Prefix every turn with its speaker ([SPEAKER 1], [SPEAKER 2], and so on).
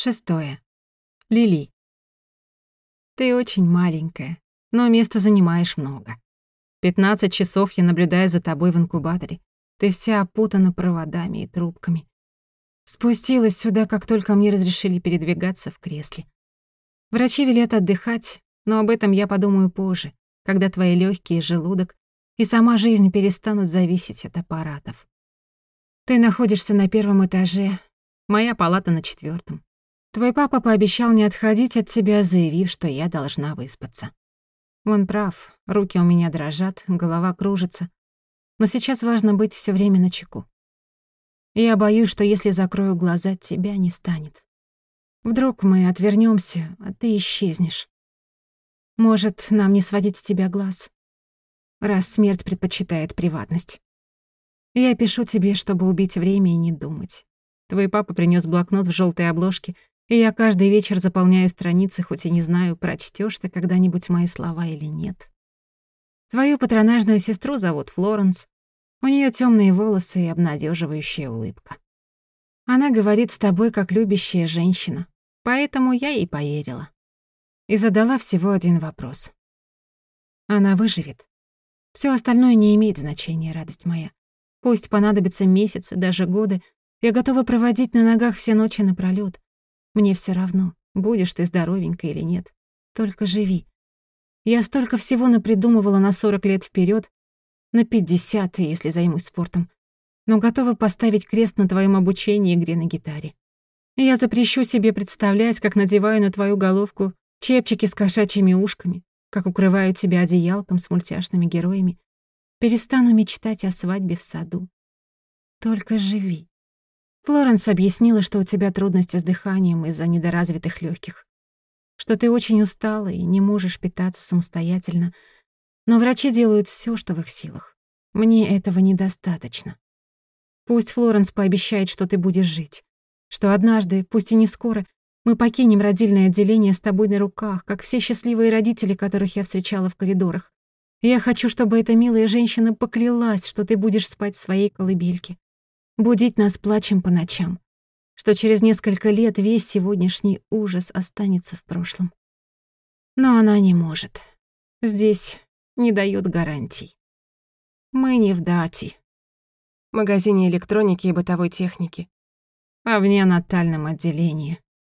[SPEAKER 1] Шестое. Лили. Ты очень маленькая, но места занимаешь много. 15 часов я наблюдаю за тобой в инкубаторе. Ты вся опутана проводами и трубками. Спустилась сюда, как только мне разрешили передвигаться в кресле. Врачи велят отдыхать, но об этом я подумаю позже, когда твои легкие, желудок и сама жизнь перестанут зависеть от аппаратов. Ты находишься на первом этаже, моя палата на четвертом. Твой папа пообещал не отходить от тебя, заявив, что я должна выспаться. Он прав, руки у меня дрожат, голова кружится. Но сейчас важно быть все время на чеку. Я боюсь, что если закрою глаза, тебя не станет. Вдруг мы отвернемся, а ты исчезнешь. Может, нам не сводить с тебя глаз, раз смерть предпочитает приватность. Я пишу тебе, чтобы убить время и не думать. Твой папа принес блокнот в желтой обложке и я каждый вечер заполняю страницы, хоть и не знаю, прочтешь ты когда-нибудь мои слова или нет. Твою патронажную сестру зовут Флоренс. У нее темные волосы и обнадеживающая улыбка. Она говорит с тобой как любящая женщина, поэтому я ей поверила. И задала всего один вопрос. Она выживет. Все остальное не имеет значения, радость моя. Пусть понадобятся месяцы, даже годы, я готова проводить на ногах все ночи напролёт, мне все равно, будешь ты здоровенькой или нет. Только живи. Я столько всего напридумывала на 40 лет вперед, на 50, если займусь спортом, но готова поставить крест на твоем обучении игре на гитаре. Я запрещу себе представлять, как надеваю на твою головку чепчики с кошачьими ушками, как укрываю тебя одеялком с мультяшными героями. Перестану мечтать о свадьбе в саду. Только живи. Флоренс объяснила, что у тебя трудности с дыханием из-за недоразвитых легких, что ты очень устала и не можешь питаться самостоятельно, но врачи делают все, что в их силах. Мне этого недостаточно. Пусть Флоренс пообещает, что ты будешь жить, что однажды, пусть и не скоро, мы покинем родильное отделение с тобой на руках, как все счастливые родители, которых я встречала в коридорах. Я хочу, чтобы эта милая женщина поклялась, что ты будешь спать в своей колыбельке, будить нас плачем по ночам, что через несколько лет весь сегодняшний ужас останется в прошлом. Но она не может. Здесь не дают гарантий. Мы не в Дати, магазине электроники и бытовой техники, а в неонатальном отделении.